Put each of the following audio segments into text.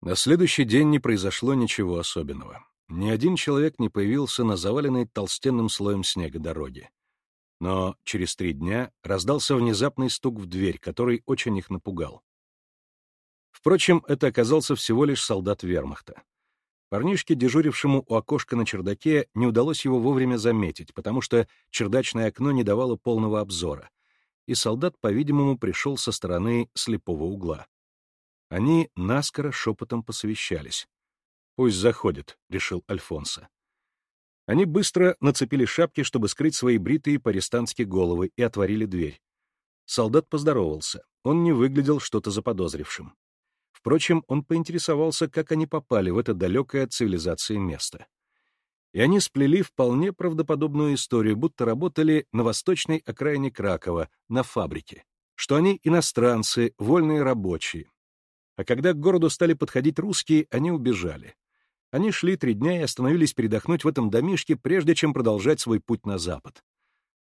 На следующий день не произошло ничего особенного. Ни один человек не появился на заваленной толстенным слоем снега дороге. Но через три дня раздался внезапный стук в дверь, который очень их напугал. Впрочем, это оказался всего лишь солдат вермахта. Парнишке, дежурившему у окошка на чердаке, не удалось его вовремя заметить, потому что чердачное окно не давало полного обзора, и солдат, по-видимому, пришел со стороны слепого угла. Они наскоро шепотом посовещались. «Пусть заходит», — решил Альфонсо. Они быстро нацепили шапки, чтобы скрыть свои бритые по-арестантски головы, и отворили дверь. Солдат поздоровался. Он не выглядел что-то заподозрившим. Впрочем, он поинтересовался, как они попали в это далекое от цивилизации место. И они сплели вполне правдоподобную историю, будто работали на восточной окраине Кракова, на фабрике, что они иностранцы, вольные рабочие. А когда к городу стали подходить русские, они убежали. Они шли три дня и остановились передохнуть в этом домишке, прежде чем продолжать свой путь на запад.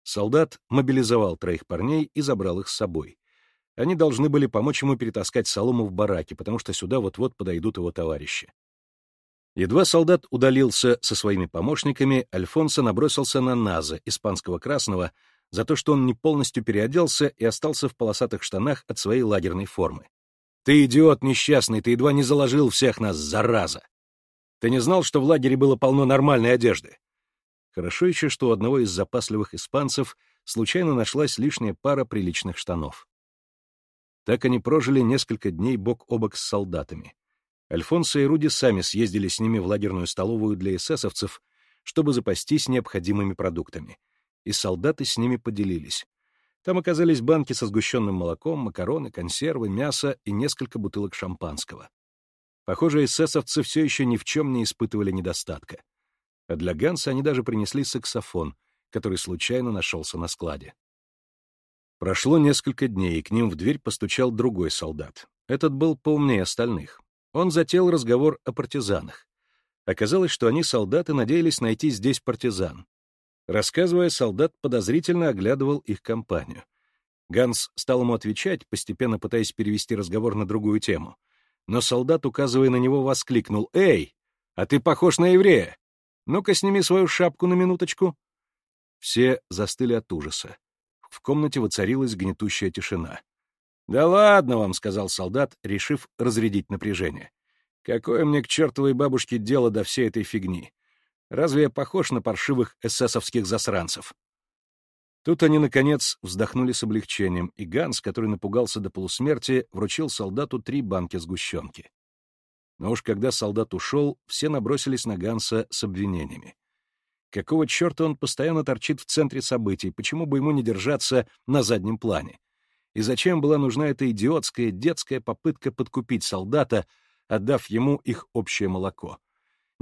Солдат мобилизовал троих парней и забрал их с собой. Они должны были помочь ему перетаскать солому в бараке, потому что сюда вот-вот подойдут его товарищи. Едва солдат удалился со своими помощниками, Альфонсо набросился на Наза, испанского красного, за то, что он не полностью переоделся и остался в полосатых штанах от своей лагерной формы. «Ты идиот несчастный, ты едва не заложил всех нас, зараза! Ты не знал, что в лагере было полно нормальной одежды?» Хорошо еще, что у одного из запасливых испанцев случайно нашлась лишняя пара приличных штанов. Так они прожили несколько дней бок о бок с солдатами. Альфонсо и Руди сами съездили с ними в лагерную столовую для эсэсовцев, чтобы запастись необходимыми продуктами. И солдаты с ними поделились. Там оказались банки со сгущенным молоком, макароны, консервы, мясо и несколько бутылок шампанского. Похоже, эсэсовцы все еще ни в чем не испытывали недостатка. А для Ганса они даже принесли саксофон, который случайно нашелся на складе. Прошло несколько дней, и к ним в дверь постучал другой солдат. Этот был поумнее остальных. Он затеял разговор о партизанах. Оказалось, что они, солдаты, надеялись найти здесь партизан. Рассказывая, солдат подозрительно оглядывал их компанию. Ганс стал ему отвечать, постепенно пытаясь перевести разговор на другую тему. Но солдат, указывая на него, воскликнул «Эй, а ты похож на еврея! Ну-ка, сними свою шапку на минуточку!» Все застыли от ужаса. В комнате воцарилась гнетущая тишина. «Да ладно вам», — сказал солдат, решив разрядить напряжение. «Какое мне к чертовой бабушке дело до всей этой фигни? Разве я похож на паршивых эсэсовских засранцев?» Тут они, наконец, вздохнули с облегчением, и Ганс, который напугался до полусмерти, вручил солдату три банки сгущенки. Но уж когда солдат ушел, все набросились на Ганса с обвинениями. Какого черта он постоянно торчит в центре событий, почему бы ему не держаться на заднем плане? И зачем была нужна эта идиотская детская попытка подкупить солдата, отдав ему их общее молоко?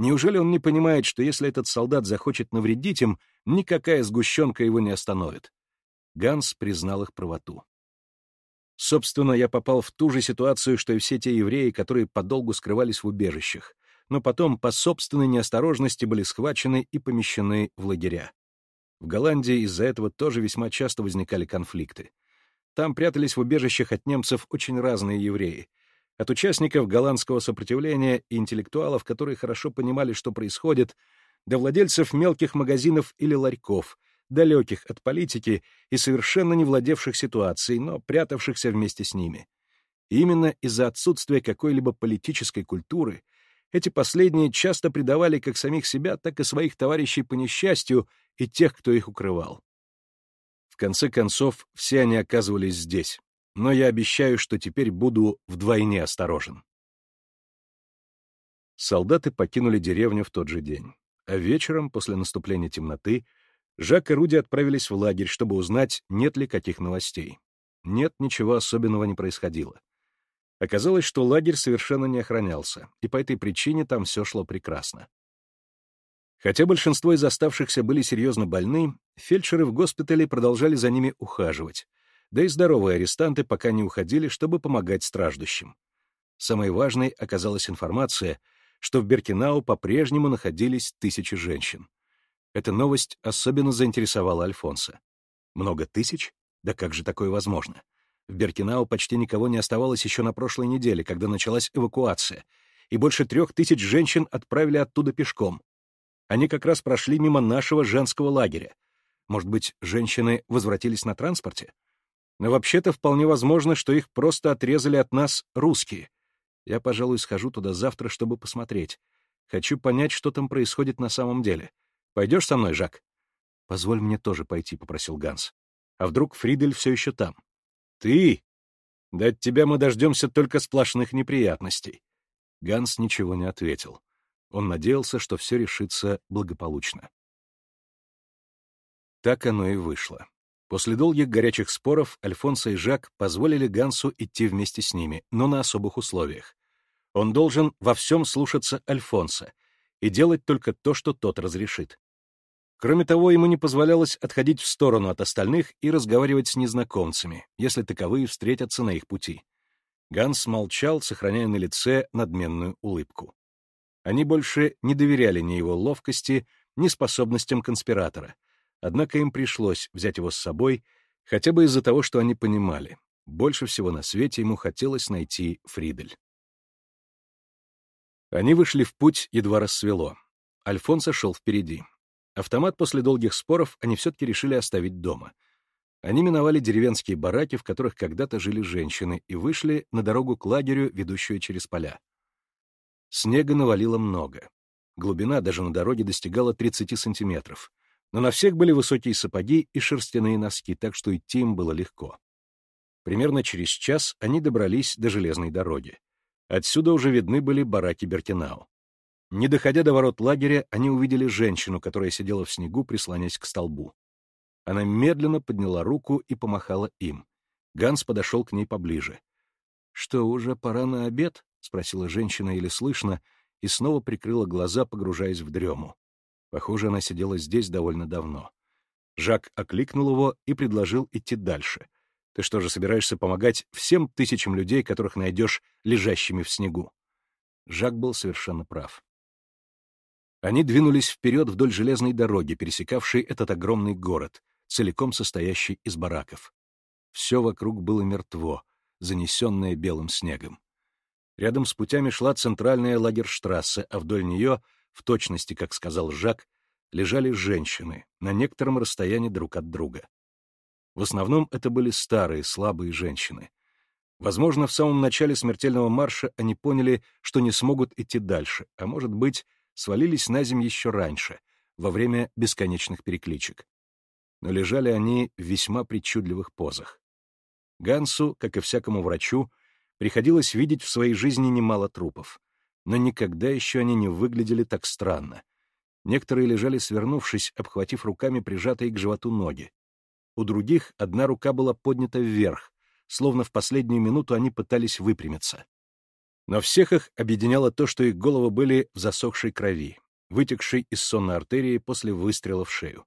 Неужели он не понимает, что если этот солдат захочет навредить им, никакая сгущенка его не остановит? Ганс признал их правоту. Собственно, я попал в ту же ситуацию, что и все те евреи, которые подолгу скрывались в убежищах но потом по собственной неосторожности были схвачены и помещены в лагеря. В Голландии из-за этого тоже весьма часто возникали конфликты. Там прятались в убежищах от немцев очень разные евреи. От участников голландского сопротивления и интеллектуалов, которые хорошо понимали, что происходит, до владельцев мелких магазинов или ларьков, далеких от политики и совершенно не владевших ситуацией, но прятавшихся вместе с ними. И именно из-за отсутствия какой-либо политической культуры эти последние часто предавали как самих себя, так и своих товарищей по несчастью и тех, кто их укрывал. В конце концов, все они оказывались здесь, но я обещаю, что теперь буду вдвойне осторожен. Солдаты покинули деревню в тот же день, а вечером, после наступления темноты, Жак и Руди отправились в лагерь, чтобы узнать, нет ли каких новостей. Нет, ничего особенного не происходило. Оказалось, что лагерь совершенно не охранялся, и по этой причине там все шло прекрасно. Хотя большинство из оставшихся были серьезно больны, фельдшеры в госпитале продолжали за ними ухаживать, да и здоровые арестанты пока не уходили, чтобы помогать страждущим. Самой важной оказалась информация, что в Беркинау по-прежнему находились тысячи женщин. Эта новость особенно заинтересовала Альфонса. Много тысяч? Да как же такое возможно? В Беркинау почти никого не оставалось еще на прошлой неделе, когда началась эвакуация, и больше трех тысяч женщин отправили оттуда пешком. Они как раз прошли мимо нашего женского лагеря. Может быть, женщины возвратились на транспорте? Но вообще-то вполне возможно, что их просто отрезали от нас русские. Я, пожалуй, схожу туда завтра, чтобы посмотреть. Хочу понять, что там происходит на самом деле. Пойдешь со мной, Жак? Позволь мне тоже пойти, — попросил Ганс. А вдруг Фридель все еще там? Ты? Да от тебя мы дождемся только сплошных неприятностей. Ганс ничего не ответил. Он надеялся, что все решится благополучно. Так оно и вышло. После долгих горячих споров Альфонсо и Жак позволили Гансу идти вместе с ними, но на особых условиях. Он должен во всем слушаться Альфонса и делать только то, что тот разрешит. Кроме того, ему не позволялось отходить в сторону от остальных и разговаривать с незнакомцами, если таковые встретятся на их пути. Ганс молчал, сохраняя на лице надменную улыбку. Они больше не доверяли ни его ловкости, ни способностям конспиратора. Однако им пришлось взять его с собой, хотя бы из-за того, что они понимали. Больше всего на свете ему хотелось найти Фридель. Они вышли в путь, едва рассвело. Альфонсо шел впереди. Автомат после долгих споров они все-таки решили оставить дома. Они миновали деревенские бараки, в которых когда-то жили женщины, и вышли на дорогу к лагерю, ведущую через поля. Снега навалило много. Глубина даже на дороге достигала 30 сантиметров. Но на всех были высокие сапоги и шерстяные носки, так что идти им было легко. Примерно через час они добрались до железной дороги. Отсюда уже видны были бараки Бертинау. Не доходя до ворот лагеря, они увидели женщину, которая сидела в снегу, прислонясь к столбу. Она медленно подняла руку и помахала им. Ганс подошел к ней поближе. — Что, уже пора на обед? — спросила женщина еле слышно, и снова прикрыла глаза, погружаясь в дрему. Похоже, она сидела здесь довольно давно. Жак окликнул его и предложил идти дальше — ты что же, собираешься помогать всем тысячам людей, которых найдешь лежащими в снегу? Жак был совершенно прав. Они двинулись вперед вдоль железной дороги, пересекавшей этот огромный город, целиком состоящий из бараков. Все вокруг было мертво, занесенное белым снегом. Рядом с путями шла центральная лагерштрассе, а вдоль нее, в точности, как сказал Жак, лежали женщины, на некотором расстоянии друг от друга. В основном это были старые, слабые женщины. Возможно, в самом начале смертельного марша они поняли, что не смогут идти дальше, а может быть, свалились на землю еще раньше, во время бесконечных перекличек. Но лежали они в весьма причудливых позах. Гансу, как и всякому врачу, приходилось видеть в своей жизни немало трупов. Но никогда еще они не выглядели так странно. Некоторые лежали свернувшись, обхватив руками прижатые к животу ноги. У других одна рука была поднята вверх, словно в последнюю минуту они пытались выпрямиться. Но всех их объединяло то, что их головы были в засохшей крови, вытекшей из сонной артерии после выстрела в шею.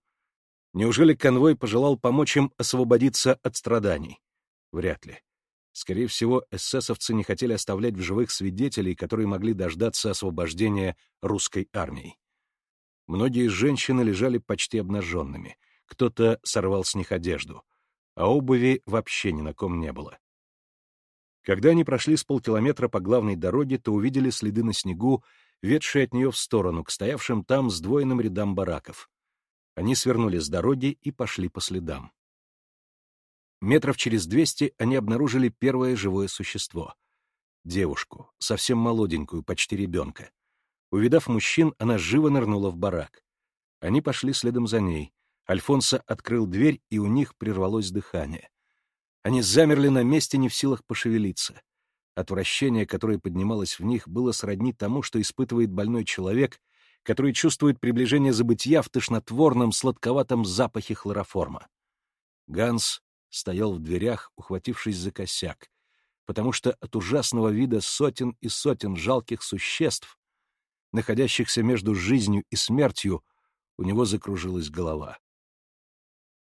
Неужели конвой пожелал помочь им освободиться от страданий? Вряд ли. Скорее всего, эсэсовцы не хотели оставлять в живых свидетелей, которые могли дождаться освобождения русской армией. Многие женщины лежали почти обнаженными, кто-то сорвал с них одежду, а обуви вообще ни на ком не было. Когда они прошли с полкилометра по главной дороге, то увидели следы на снегу, ведшие от нее в сторону, к стоявшим там сдвоенным рядам бараков. Они свернули с дороги и пошли по следам. Метров через двести они обнаружили первое живое существо — девушку, совсем молоденькую, почти ребенка. Увидав мужчин, она живо нырнула в барак. Они пошли следом за ней — Альфонсо открыл дверь, и у них прервалось дыхание. Они замерли на месте, не в силах пошевелиться. Отвращение, которое поднималось в них, было сродни тому, что испытывает больной человек, который чувствует приближение забытия в тошнотворном, сладковатом запахе хлороформа. Ганс стоял в дверях, ухватившись за косяк, потому что от ужасного вида сотен и сотен жалких существ, находящихся между жизнью и смертью, у него закружилась голова.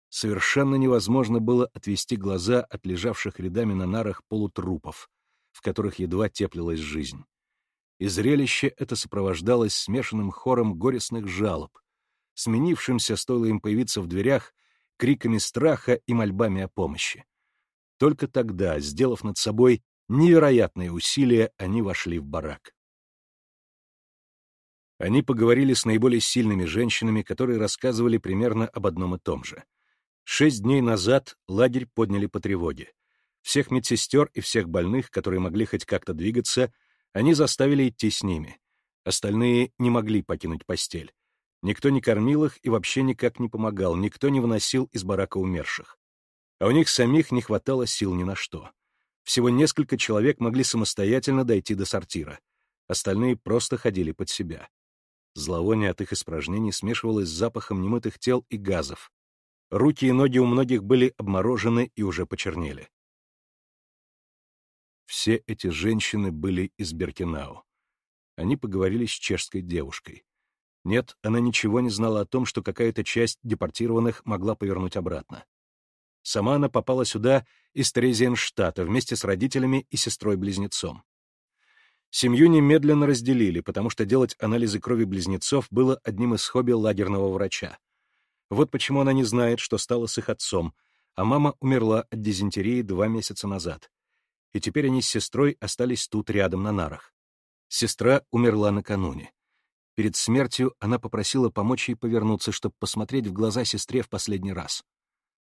Совершенно невозможно было отвести глаза от лежавших рядами на нарах полутрупов, в которых едва теплилась жизнь. И зрелище это сопровождалось смешанным хором горестных жалоб, сменившимся, стоило им появиться в дверях, криками страха и мольбами о помощи. Только тогда, сделав над собой невероятные усилия, они вошли в барак. Они поговорили с наиболее сильными женщинами, которые рассказывали примерно об одном и том же. Шесть дней назад лагерь подняли по тревоге. Всех медсестер и всех больных, которые могли хоть как-то двигаться, они заставили идти с ними. Остальные не могли покинуть постель. Никто не кормил их и вообще никак не помогал, никто не выносил из барака умерших. А у них самих не хватало сил ни на что. Всего несколько человек могли самостоятельно дойти до сортира. Остальные просто ходили под себя. Зловоние от их испражнений смешивалось с запахом немытых тел и газов. Руки и ноги у многих были обморожены и уже почернели. Все эти женщины были из Беркинау. Они поговорили с чешской девушкой. Нет, она ничего не знала о том, что какая-то часть депортированных могла повернуть обратно. Сама она попала сюда из Трезиенштата вместе с родителями и сестрой-близнецом. Семью немедленно разделили, потому что делать анализы крови близнецов было одним из хобби лагерного врача. Вот почему она не знает, что стало с их отцом, а мама умерла от дизентерии два месяца назад. И теперь они с сестрой остались тут рядом на нарах. Сестра умерла накануне. Перед смертью она попросила помочь ей повернуться, чтобы посмотреть в глаза сестре в последний раз.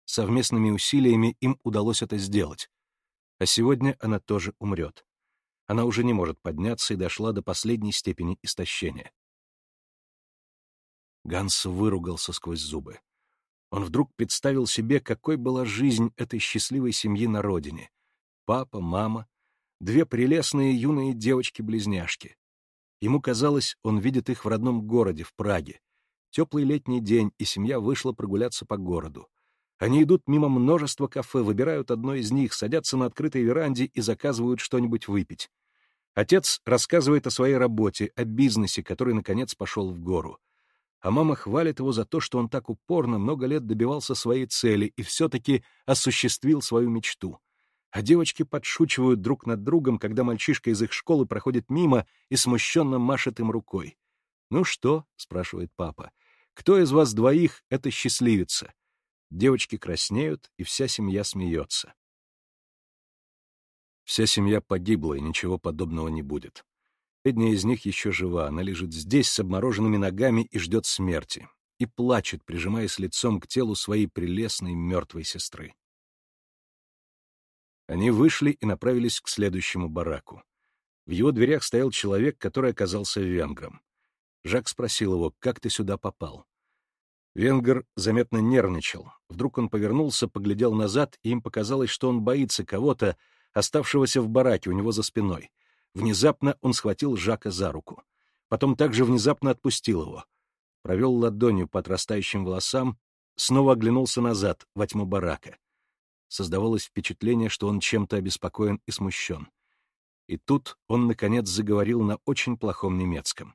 Совместными усилиями им удалось это сделать. А сегодня она тоже умрет. Она уже не может подняться и дошла до последней степени истощения. Ганс выругался сквозь зубы. Он вдруг представил себе, какой была жизнь этой счастливой семьи на родине. Папа, мама, две прелестные юные девочки-близняшки. Ему казалось, он видит их в родном городе, в Праге. Теплый летний день, и семья вышла прогуляться по городу. Они идут мимо множества кафе, выбирают одно из них, садятся на открытой веранде и заказывают что-нибудь выпить. Отец рассказывает о своей работе, о бизнесе, который, наконец, пошел в гору. А мама хвалит его за то, что он так упорно много лет добивался своей цели и все-таки осуществил свою мечту а девочки подшучивают друг над другом, когда мальчишка из их школы проходит мимо и смущенно машет им рукой. «Ну что?» — спрашивает папа. «Кто из вас двоих — это счастливица?» Девочки краснеют, и вся семья смеется. Вся семья погибла, и ничего подобного не будет. Бедная из них еще жива, она лежит здесь с обмороженными ногами и ждет смерти, и плачет, прижимаясь лицом к телу своей прелестной мертвой сестры. Они вышли и направились к следующему бараку. В его дверях стоял человек, который оказался венгром. Жак спросил его, как ты сюда попал? Венгер заметно нервничал. Вдруг он повернулся, поглядел назад, и им показалось, что он боится кого-то, оставшегося в бараке у него за спиной. Внезапно он схватил Жака за руку. Потом также внезапно отпустил его. Провел ладонью по отрастающим волосам, снова оглянулся назад, во тьму барака. Создавалось впечатление, что он чем-то обеспокоен и смущен. И тут он, наконец, заговорил на очень плохом немецком.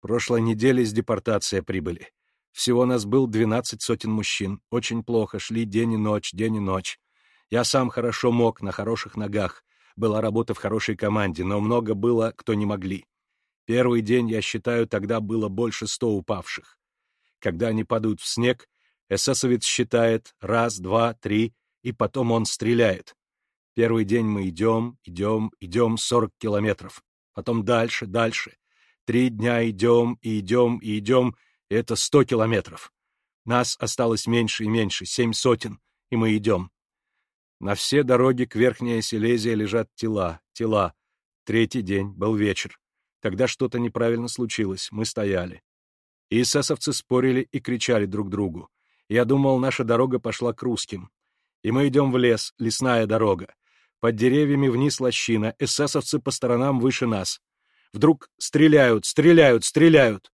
«Прошлой неделе с депортация прибыли. Всего нас был двенадцать сотен мужчин. Очень плохо, шли день и ночь, день и ночь. Я сам хорошо мог, на хороших ногах. Была работа в хорошей команде, но много было, кто не могли. Первый день, я считаю, тогда было больше ста упавших. Когда они падают в снег, Эсэсовец считает раз, два, три, и потом он стреляет. Первый день мы идем, идем, идем сорок километров. Потом дальше, дальше. Три дня идем, и идем, и идем, и это сто километров. Нас осталось меньше и меньше, семь сотен, и мы идем. На все дороги к Верхней Силезии лежат тела, тела. Третий день, был вечер. Тогда что-то неправильно случилось, мы стояли. И эсэсовцы спорили и кричали друг другу. Я думал, наша дорога пошла к русским. И мы идем в лес, лесная дорога. Под деревьями вниз лощина, эсэсовцы по сторонам выше нас. Вдруг стреляют, стреляют, стреляют.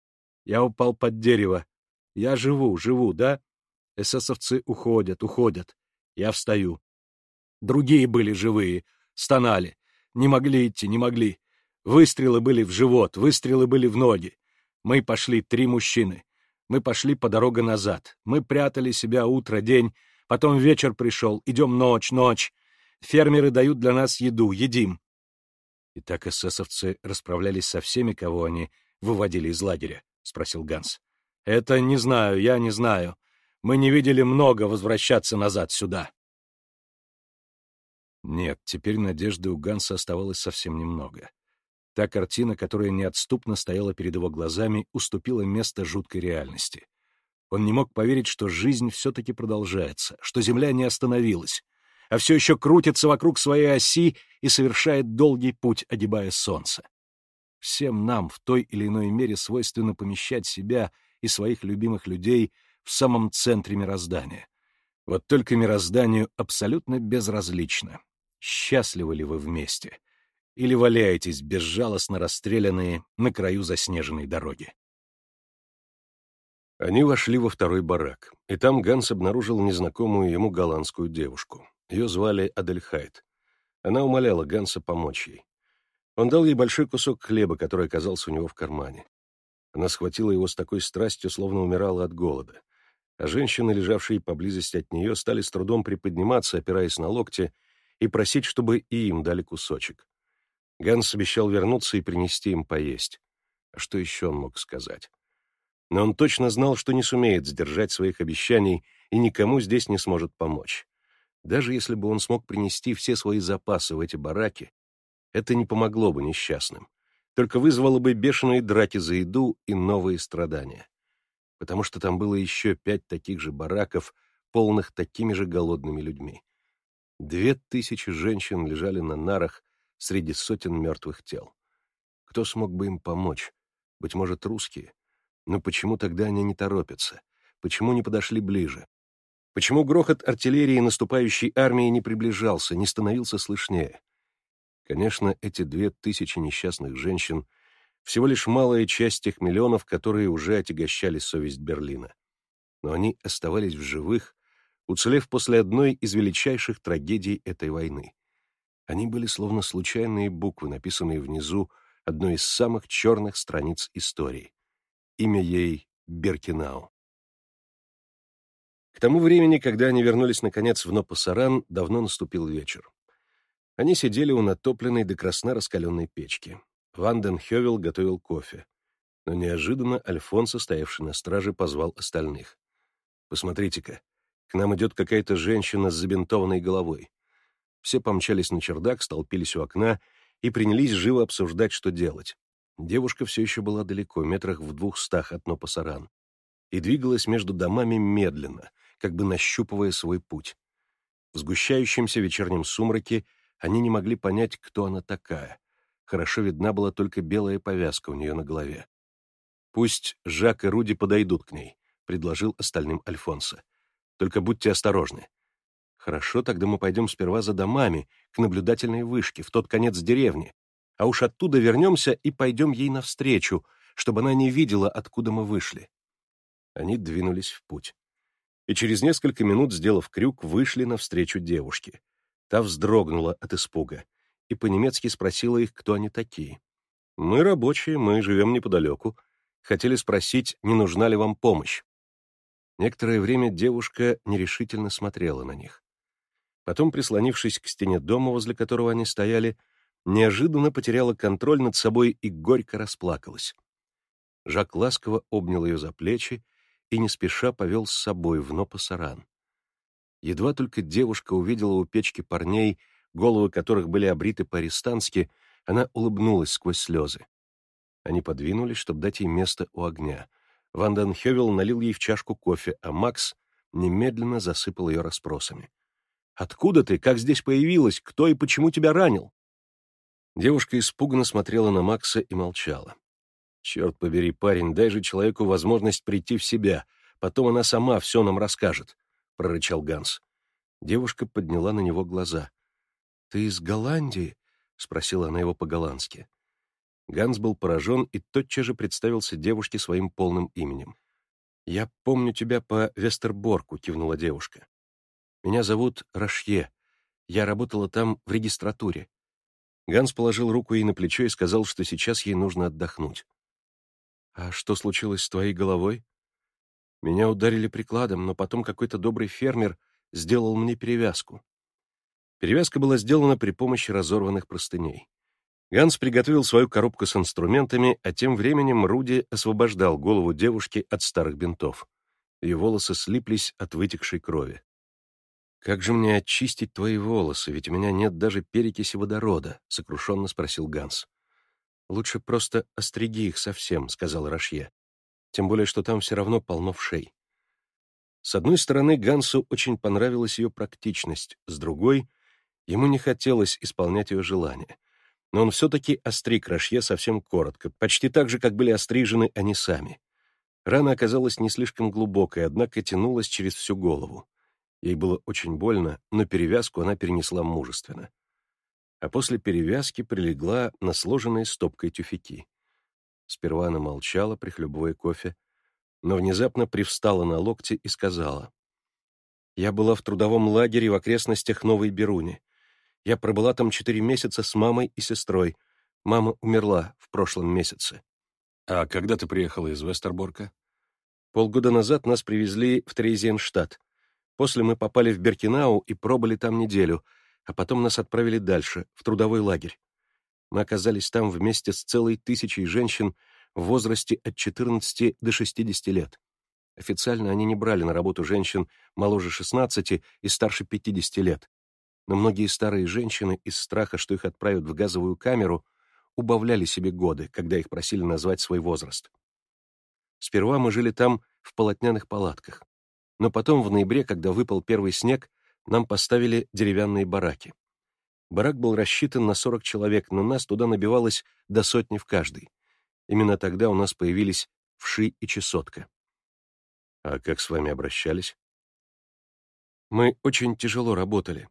Я упал под дерево. Я живу, живу, да? Эсэсовцы уходят, уходят. Я встаю. Другие были живые, стонали. Не могли идти, не могли. Выстрелы были в живот, выстрелы были в ноги. Мы пошли, три мужчины. Мы пошли по дороге назад. Мы прятали себя утро, день, потом вечер пришел, идем ночь, ночь. Фермеры дают для нас еду, едим. И так эсэсовцы расправлялись со всеми, кого они выводили из лагеря, — спросил Ганс. — Это не знаю, я не знаю. Мы не видели много возвращаться назад сюда. Нет, теперь надежды у Ганса оставалось совсем немного. Та картина, которая неотступно стояла перед его глазами, уступила место жуткой реальности. Он не мог поверить, что жизнь все-таки продолжается, что Земля не остановилась, а все еще крутится вокруг своей оси и совершает долгий путь, огибая Солнце. Всем нам в той или иной мере свойственно помещать себя и своих любимых людей в самом центре мироздания. Вот только мирозданию абсолютно безразлично, счастливы ли вы вместе, или валяетесь безжалостно расстрелянные на краю заснеженной дороги. Они вошли во второй барак, и там Ганс обнаружил незнакомую ему голландскую девушку. Ее звали Адельхайт. Она умоляла Ганса помочь ей. Он дал ей большой кусок хлеба, который оказался у него в кармане. Она схватила его с такой страстью, словно умирала от голода. А женщины, лежавшие поблизости от нее, стали с трудом приподниматься, опираясь на локти, и просить, чтобы и им дали кусочек. Ганс обещал вернуться и принести им поесть. А что еще он мог сказать? Но он точно знал, что не сумеет сдержать своих обещаний и никому здесь не сможет помочь. Даже если бы он смог принести все свои запасы в эти бараки, это не помогло бы несчастным, только вызвало бы бешеные драки за еду и новые страдания. Потому что там было еще пять таких же бараков, полных такими же голодными людьми. Две тысячи женщин лежали на нарах, среди сотен мертвых тел. Кто смог бы им помочь? Быть может, русские? Но почему тогда они не торопятся? Почему не подошли ближе? Почему грохот артиллерии наступающей армии не приближался, не становился слышнее? Конечно, эти две тысячи несчастных женщин — всего лишь малая часть тех миллионов, которые уже отягощали совесть Берлина. Но они оставались в живых, уцелев после одной из величайших трагедий этой войны. Они были словно случайные буквы, написанные внизу одной из самых черных страниц истории. Имя ей — Беркинау. К тому времени, когда они вернулись, наконец, в Нопасаран, давно наступил вечер. Они сидели у натопленной до красна раскаленной печки. Ванден Хёвел готовил кофе. Но неожиданно Альфонсо, стоявший на страже, позвал остальных. «Посмотрите-ка, к нам идет какая-то женщина с забинтованной головой. Все помчались на чердак, столпились у окна и принялись живо обсуждать, что делать. Девушка все еще была далеко, метрах в двухстах от Нопасаран, и двигалась между домами медленно, как бы нащупывая свой путь. В сгущающемся вечернем сумраке они не могли понять, кто она такая. Хорошо видна была только белая повязка у нее на голове. «Пусть Жак и Руди подойдут к ней», — предложил остальным Альфонсо. «Только будьте осторожны. Хорошо, тогда мы пойдем сперва за домами, к наблюдательной вышке, в тот конец деревни, а уж оттуда вернемся и пойдем ей навстречу, чтобы она не видела, откуда мы вышли. Они двинулись в путь. И через несколько минут, сделав крюк, вышли навстречу девушке. Та вздрогнула от испуга и по-немецки спросила их, кто они такие. «Мы рабочие, мы живем неподалеку. Хотели спросить, не нужна ли вам помощь». Некоторое время девушка нерешительно смотрела на них. Потом, прислонившись к стене дома, возле которого они стояли, неожиданно потеряла контроль над собой и горько расплакалась. Жак ласково обнял ее за плечи и не спеша повел с собой в Нопасаран. Едва только девушка увидела у печки парней, головы которых были обриты по-арестански, она улыбнулась сквозь слезы. Они подвинулись, чтобы дать ей место у огня. Ван Хёвел налил ей в чашку кофе, а Макс немедленно засыпал ее расспросами. Откуда ты? Как здесь появилась? Кто и почему тебя ранил?» Девушка испуганно смотрела на Макса и молчала. «Черт побери, парень, дай же человеку возможность прийти в себя. Потом она сама все нам расскажет», — прорычал Ганс. Девушка подняла на него глаза. «Ты из Голландии?» — спросила она его по-голландски. Ганс был поражен и тотчас же представился девушке своим полным именем. «Я помню тебя по Вестерборку», — кивнула девушка. Меня зовут Рашье. Я работала там в регистратуре. Ганс положил руку ей на плечо и сказал, что сейчас ей нужно отдохнуть. «А что случилось с твоей головой?» «Меня ударили прикладом, но потом какой-то добрый фермер сделал мне перевязку». Перевязка была сделана при помощи разорванных простыней. Ганс приготовил свою коробку с инструментами, а тем временем Руди освобождал голову девушки от старых бинтов. Ее волосы слиплись от вытекшей крови. «Как же мне очистить твои волосы, ведь у меня нет даже перекиси водорода?» — сокрушенно спросил Ганс. «Лучше просто остриги их совсем», — сказал Рашье. «Тем более, что там все равно полно вшей». С одной стороны, Гансу очень понравилась ее практичность, с другой — ему не хотелось исполнять ее желание. Но он все-таки остриг Рашье совсем коротко, почти так же, как были острижены они сами. Рана оказалась не слишком глубокой, однако тянулась через всю голову. Ей было очень больно, но перевязку она перенесла мужественно. А после перевязки прилегла на сложенные стопкой тюфяки. Сперва она молчала, прихлебывая кофе, но внезапно привстала на локте и сказала. «Я была в трудовом лагере в окрестностях Новой Беруни. Я пробыла там четыре месяца с мамой и сестрой. Мама умерла в прошлом месяце. А когда ты приехала из Вестерборка? Полгода назад нас привезли в Трейзенштадт. После мы попали в Беркинау и пробыли там неделю, а потом нас отправили дальше, в трудовой лагерь. Мы оказались там вместе с целой тысячей женщин в возрасте от 14 до 60 лет. Официально они не брали на работу женщин моложе 16 и старше 50 лет. Но многие старые женщины из страха, что их отправят в газовую камеру, убавляли себе годы, когда их просили назвать свой возраст. Сперва мы жили там в полотняных палатках, но потом в ноябре, когда выпал первый снег, нам поставили деревянные бараки. Барак был рассчитан на 40 человек, но нас туда набивалось до сотни в каждый. Именно тогда у нас появились вши и чесотка. А как с вами обращались? Мы очень тяжело работали.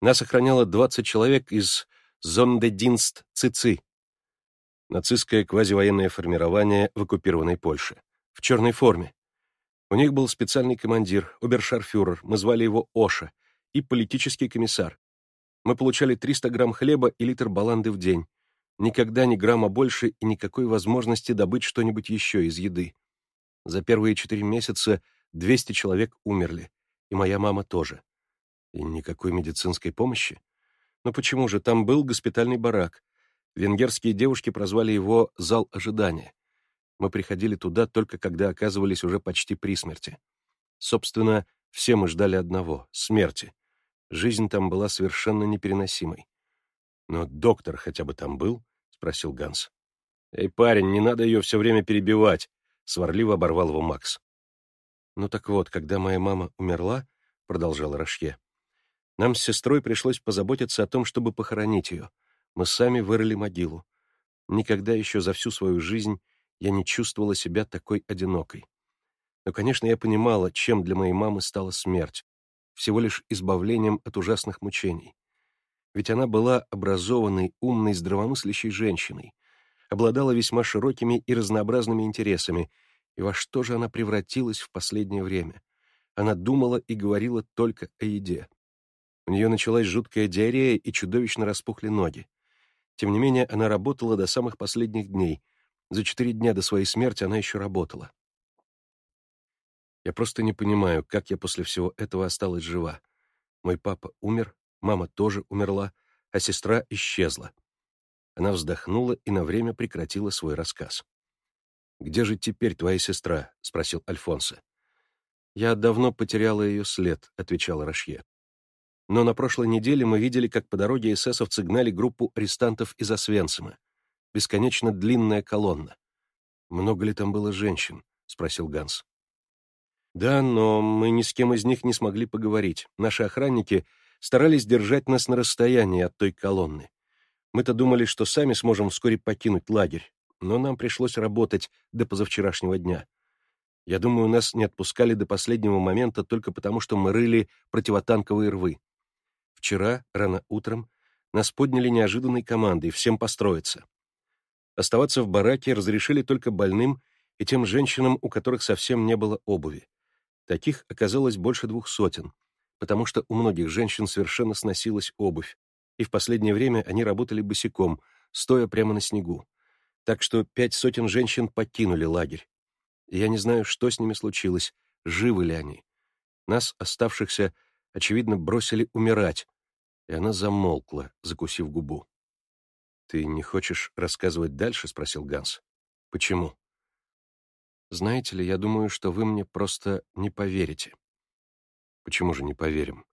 Нас охраняло 20 человек из Зондединст Цици, нацистское квазивоенное формирование в оккупированной Польше, в черной форме. У них был специальный командир, обершарфюрер, мы звали его Оша, и политический комиссар. Мы получали 300 грамм хлеба и литр баланды в день. Никогда ни грамма больше и никакой возможности добыть что-нибудь еще из еды. За первые четыре месяца 200 человек умерли, и моя мама тоже. И никакой медицинской помощи? Но почему же? Там был госпитальный барак. Венгерские девушки прозвали его «зал ожидания». Мы приходили туда только когда оказывались уже почти при смерти. Собственно, все мы ждали одного — смерти. Жизнь там была совершенно непереносимой. «Но доктор хотя бы там был?» — спросил Ганс. «Эй, парень, не надо ее все время перебивать!» — сварливо оборвал его Макс. «Ну так вот, когда моя мама умерла, — продолжал Рашье, — нам с сестрой пришлось позаботиться о том, чтобы похоронить ее. Мы сами вырыли могилу. Никогда еще за всю свою жизнь я не чувствовала себя такой одинокой. Но, конечно, я понимала, чем для моей мамы стала смерть, всего лишь избавлением от ужасных мучений. Ведь она была образованной, умной, здравомыслящей женщиной, обладала весьма широкими и разнообразными интересами, и во что же она превратилась в последнее время? Она думала и говорила только о еде. У нее началась жуткая диарея и чудовищно распухли ноги. Тем не менее, она работала до самых последних дней. За четыре дня до своей смерти она еще работала. Я просто не понимаю, как я после всего этого осталась жива. Мой папа умер, мама тоже умерла, а сестра исчезла. Она вздохнула и на время прекратила свой рассказ. «Где же теперь твоя сестра?» — спросил Альфонсо. «Я давно потеряла ее след», — отвечал Рашье. Но на прошлой неделе мы видели, как по дороге эсэсовцы гнали группу арестантов из Освенцима. Бесконечно длинная колонна. «Много ли там было женщин?» — спросил Ганс. «Да, но мы ни с кем из них не смогли поговорить. Наши охранники старались держать нас на расстоянии от той колонны. Мы-то думали, что сами сможем вскоре покинуть лагерь, но нам пришлось работать до позавчерашнего дня. Я думаю, нас не отпускали до последнего момента только потому, что мы рыли противотанковые рвы. Вчера, рано утром, нас подняли неожиданной командой всем построиться. Оставаться в бараке разрешили только больным и тем женщинам, у которых совсем не было обуви. Таких оказалось больше двух сотен, потому что у многих женщин совершенно сносилась обувь, и в последнее время они работали босиком, стоя прямо на снегу. Так что пять сотен женщин покинули лагерь. Я не знаю, что с ними случилось, живы ли они. Нас, оставшихся, очевидно, бросили умирать, и она замолкла, закусив губу. «Ты не хочешь рассказывать дальше?» — спросил Ганс. «Почему?» «Знаете ли, я думаю, что вы мне просто не поверите». «Почему же не поверим?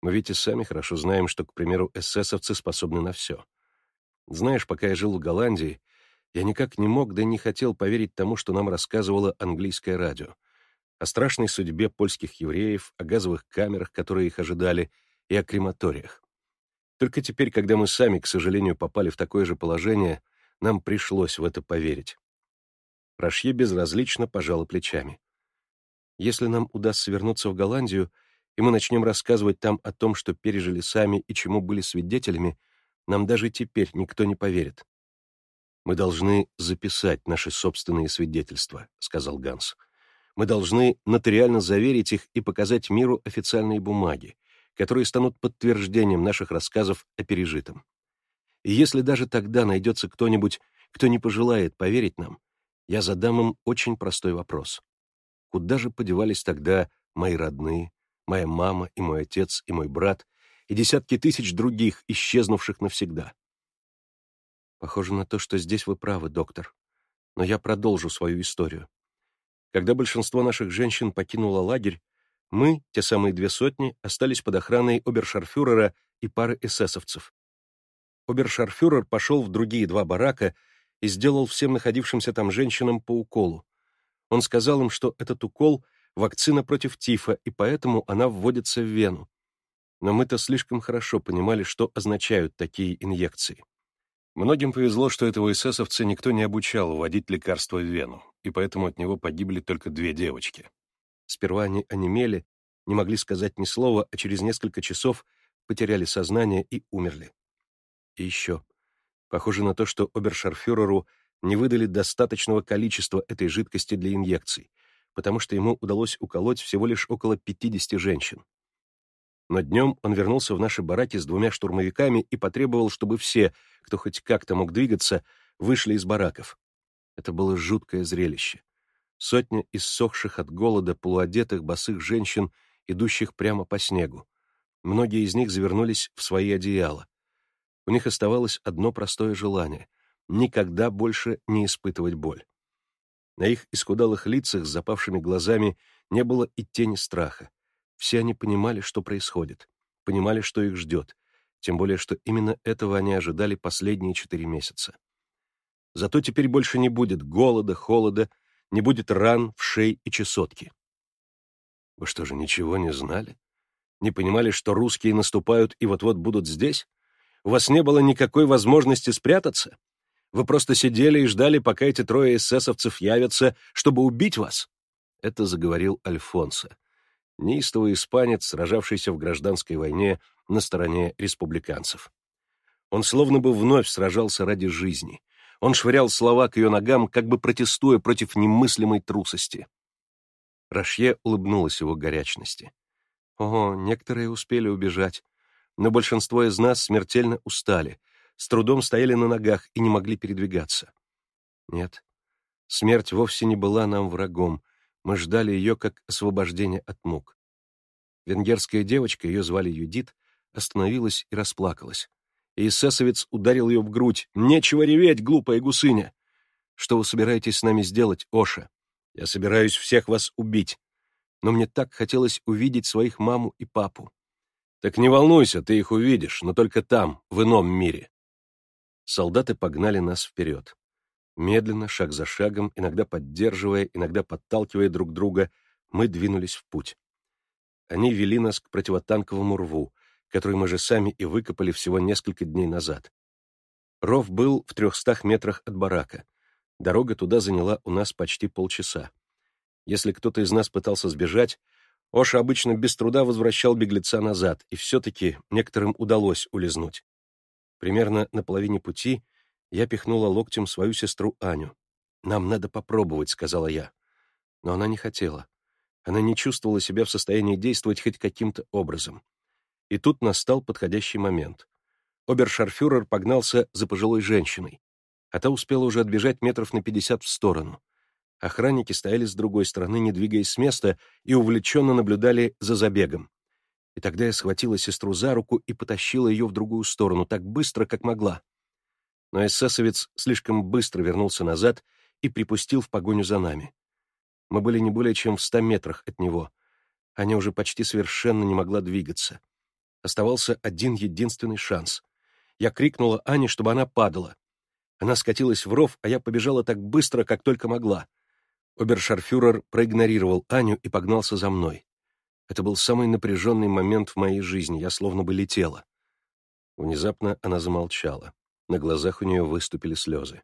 Мы ведь и сами хорошо знаем, что, к примеру, эсэсовцы способны на все. Знаешь, пока я жил в Голландии, Я никак не мог, да не хотел поверить тому, что нам рассказывало английское радио. О страшной судьбе польских евреев, о газовых камерах, которые их ожидали, и о крематориях. Только теперь, когда мы сами, к сожалению, попали в такое же положение, нам пришлось в это поверить. Рашье безразлично пожала плечами. Если нам удастся вернуться в Голландию, и мы начнем рассказывать там о том, что пережили сами и чему были свидетелями, нам даже теперь никто не поверит. «Мы должны записать наши собственные свидетельства», — сказал Ганс. «Мы должны нотариально заверить их и показать миру официальные бумаги, которые станут подтверждением наших рассказов о пережитом. И если даже тогда найдется кто-нибудь, кто не пожелает поверить нам, я задам им очень простой вопрос. Куда же подевались тогда мои родные, моя мама и мой отец и мой брат и десятки тысяч других, исчезнувших навсегда? Похоже на то, что здесь вы правы, доктор. Но я продолжу свою историю. Когда большинство наших женщин покинуло лагерь, мы, те самые две сотни, остались под охраной обершарфюрера и пары эсэсовцев. Обершарфюрер пошел в другие два барака и сделал всем находившимся там женщинам по уколу. Он сказал им, что этот укол — вакцина против тифа, и поэтому она вводится в вену. Но мы-то слишком хорошо понимали, что означают такие инъекции. Многим повезло, что этого эсэсовца никто не обучал вводить лекарство в вену, и поэтому от него погибли только две девочки. Сперва они онемели, не могли сказать ни слова, а через несколько часов потеряли сознание и умерли. И еще. Похоже на то, что обершарфюреру не выдали достаточного количества этой жидкости для инъекций, потому что ему удалось уколоть всего лишь около 50 женщин. Но днем он вернулся в наши бараки с двумя штурмовиками и потребовал, чтобы все, кто хоть как-то мог двигаться, вышли из бараков. Это было жуткое зрелище. Сотня иссохших от голода полуодетых босых женщин, идущих прямо по снегу. Многие из них завернулись в свои одеяла. У них оставалось одно простое желание — никогда больше не испытывать боль. На их исхудалых лицах с запавшими глазами не было и тени страха. Все они понимали, что происходит, понимали, что их ждет, тем более, что именно этого они ожидали последние четыре месяца. Зато теперь больше не будет голода, холода, не будет ран, вшей и чесотки. Вы что же, ничего не знали? Не понимали, что русские наступают и вот-вот будут здесь? У вас не было никакой возможности спрятаться? Вы просто сидели и ждали, пока эти трое эсэсовцев явятся, чтобы убить вас?» Это заговорил Альфонсо, неистовый испанец, сражавшийся в гражданской войне на стороне республиканцев. Он словно бы вновь сражался ради жизни. Он швырял слова к ее ногам, как бы протестуя против немыслимой трусости. Рашье улыбнулась его горячности. О, некоторые успели убежать, но большинство из нас смертельно устали, с трудом стояли на ногах и не могли передвигаться. Нет, смерть вовсе не была нам врагом, мы ждали ее как освобождение от мук. Венгерская девочка, ее звали Юдит, остановилась и расплакалась. И эсэсовец ударил ее в грудь. «Нечего реветь, глупая гусыня!» «Что вы собираетесь с нами сделать, Оша? Я собираюсь всех вас убить. Но мне так хотелось увидеть своих маму и папу». «Так не волнуйся, ты их увидишь, но только там, в ином мире». Солдаты погнали нас вперед. Медленно, шаг за шагом, иногда поддерживая, иногда подталкивая друг друга, мы двинулись в путь. Они вели нас к противотанковому рву, который мы же сами и выкопали всего несколько дней назад. Ров был в трехстах метрах от барака. Дорога туда заняла у нас почти полчаса. Если кто-то из нас пытался сбежать, Оша обычно без труда возвращал беглеца назад, и все-таки некоторым удалось улизнуть. Примерно на половине пути я пихнула локтем свою сестру Аню. «Нам надо попробовать», — сказала я. Но она не хотела. Она не чувствовала себя в состоянии действовать хоть каким-то образом. И тут настал подходящий момент. Обершарфюрер погнался за пожилой женщиной, а та успела уже отбежать метров на пятьдесят в сторону. Охранники стояли с другой стороны, не двигаясь с места, и увлеченно наблюдали за забегом. И тогда я схватила сестру за руку и потащила ее в другую сторону, так быстро, как могла но эсэсовец слишком быстро вернулся назад и припустил в погоню за нами. Мы были не более чем в ста метрах от него. Аня уже почти совершенно не могла двигаться. Оставался один единственный шанс. Я крикнула Ане, чтобы она падала. Она скатилась в ров, а я побежала так быстро, как только могла. Обершарфюрер проигнорировал Аню и погнался за мной. Это был самый напряженный момент в моей жизни, я словно бы летела. Внезапно она замолчала. На глазах у нее выступили слезы.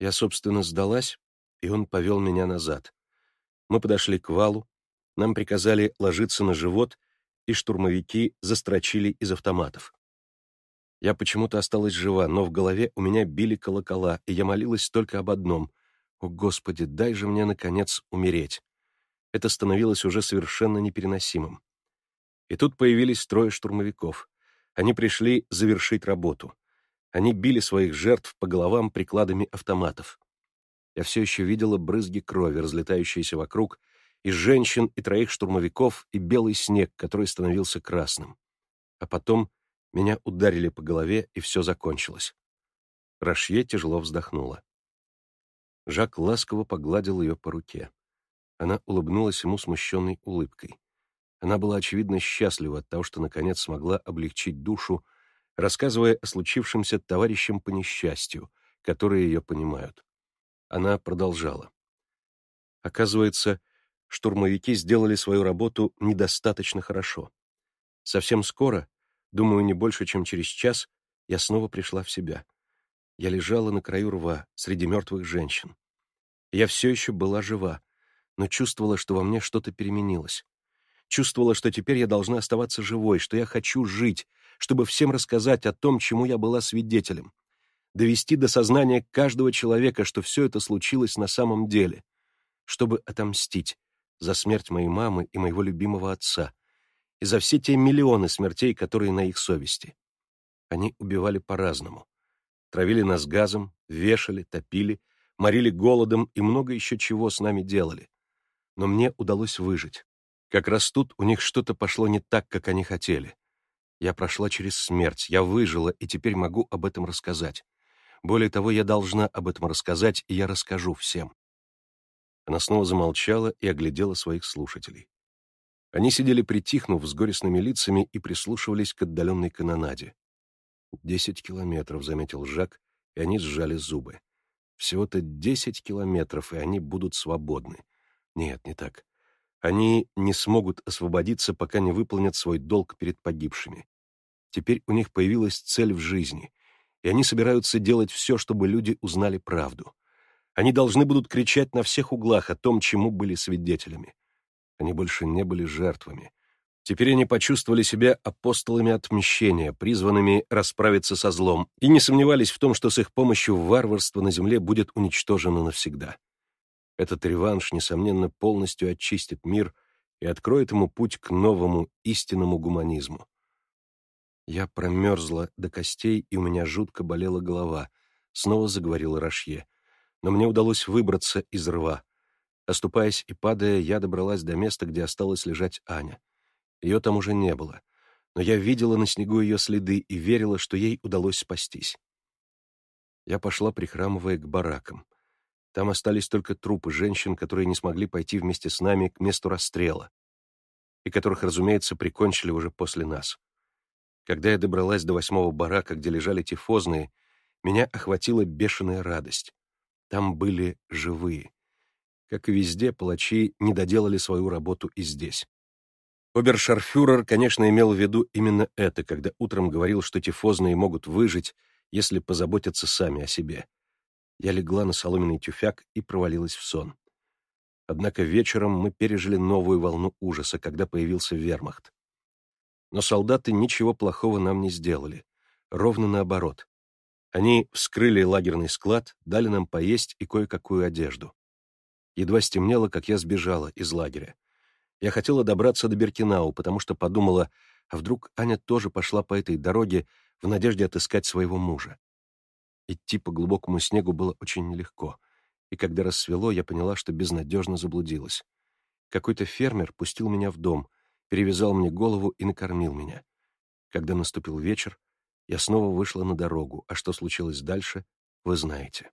Я, собственно, сдалась, и он повел меня назад. Мы подошли к валу, нам приказали ложиться на живот, и штурмовики застрочили из автоматов. Я почему-то осталась жива, но в голове у меня били колокола, и я молилась только об одном — «О, Господи, дай же мне, наконец, умереть!» Это становилось уже совершенно непереносимым. И тут появились трое штурмовиков. Они пришли завершить работу. Они били своих жертв по головам прикладами автоматов. Я все еще видела брызги крови, разлетающиеся вокруг, и женщин, и троих штурмовиков, и белый снег, который становился красным. А потом меня ударили по голове, и все закончилось. Рашье тяжело вздохнула. Жак ласково погладил ее по руке. Она улыбнулась ему смущенной улыбкой. Она была, очевидно, счастлива от того, что, наконец, смогла облегчить душу, рассказывая о случившемся товарищам по несчастью, которые ее понимают. Она продолжала. Оказывается, штурмовики сделали свою работу недостаточно хорошо. Совсем скоро, думаю, не больше, чем через час, я снова пришла в себя. Я лежала на краю рва среди мертвых женщин. Я все еще была жива, но чувствовала, что во мне что-то переменилось. Чувствовала, что теперь я должна оставаться живой, что я хочу жить, чтобы всем рассказать о том, чему я была свидетелем, довести до сознания каждого человека, что все это случилось на самом деле, чтобы отомстить за смерть моей мамы и моего любимого отца, и за все те миллионы смертей, которые на их совести. Они убивали по-разному. Травили нас газом, вешали, топили, морили голодом и много еще чего с нами делали. Но мне удалось выжить. Как раз тут у них что-то пошло не так, как они хотели. Я прошла через смерть, я выжила, и теперь могу об этом рассказать. Более того, я должна об этом рассказать, и я расскажу всем. Она снова замолчала и оглядела своих слушателей. Они сидели притихнув с горестными лицами и прислушивались к отдаленной канонаде. «Десять километров», — заметил Жак, и они сжали зубы. «Всего-то десять километров, и они будут свободны». Нет, не так. Они не смогут освободиться, пока не выполнят свой долг перед погибшими. Теперь у них появилась цель в жизни, и они собираются делать все, чтобы люди узнали правду. Они должны будут кричать на всех углах о том, чему были свидетелями. Они больше не были жертвами. Теперь они почувствовали себя апостолами отмщения, призванными расправиться со злом, и не сомневались в том, что с их помощью варварство на земле будет уничтожено навсегда. Этот реванш, несомненно, полностью очистит мир и откроет ему путь к новому истинному гуманизму. Я промерзла до костей, и у меня жутко болела голова, снова заговорила Рашье. Но мне удалось выбраться из рва. Оступаясь и падая, я добралась до места, где осталась лежать Аня. Ее там уже не было, но я видела на снегу ее следы и верила, что ей удалось спастись. Я пошла, прихрамывая к баракам. Там остались только трупы женщин, которые не смогли пойти вместе с нами к месту расстрела, и которых, разумеется, прикончили уже после нас. Когда я добралась до восьмого барака, где лежали тифозные, меня охватила бешеная радость. Там были живые. Как и везде, палачи не доделали свою работу и здесь. Обершарфюрер, конечно, имел в виду именно это, когда утром говорил, что тифозные могут выжить, если позаботятся сами о себе. Я легла на соломенный тюфяк и провалилась в сон. Однако вечером мы пережили новую волну ужаса, когда появился вермахт. Но солдаты ничего плохого нам не сделали. Ровно наоборот. Они вскрыли лагерный склад, дали нам поесть и кое-какую одежду. Едва стемнело, как я сбежала из лагеря. Я хотела добраться до Беркинау, потому что подумала, а вдруг Аня тоже пошла по этой дороге в надежде отыскать своего мужа. Идти по глубокому снегу было очень нелегко, и когда рассвело, я поняла, что безнадежно заблудилась. Какой-то фермер пустил меня в дом, перевязал мне голову и накормил меня. Когда наступил вечер, я снова вышла на дорогу, а что случилось дальше, вы знаете.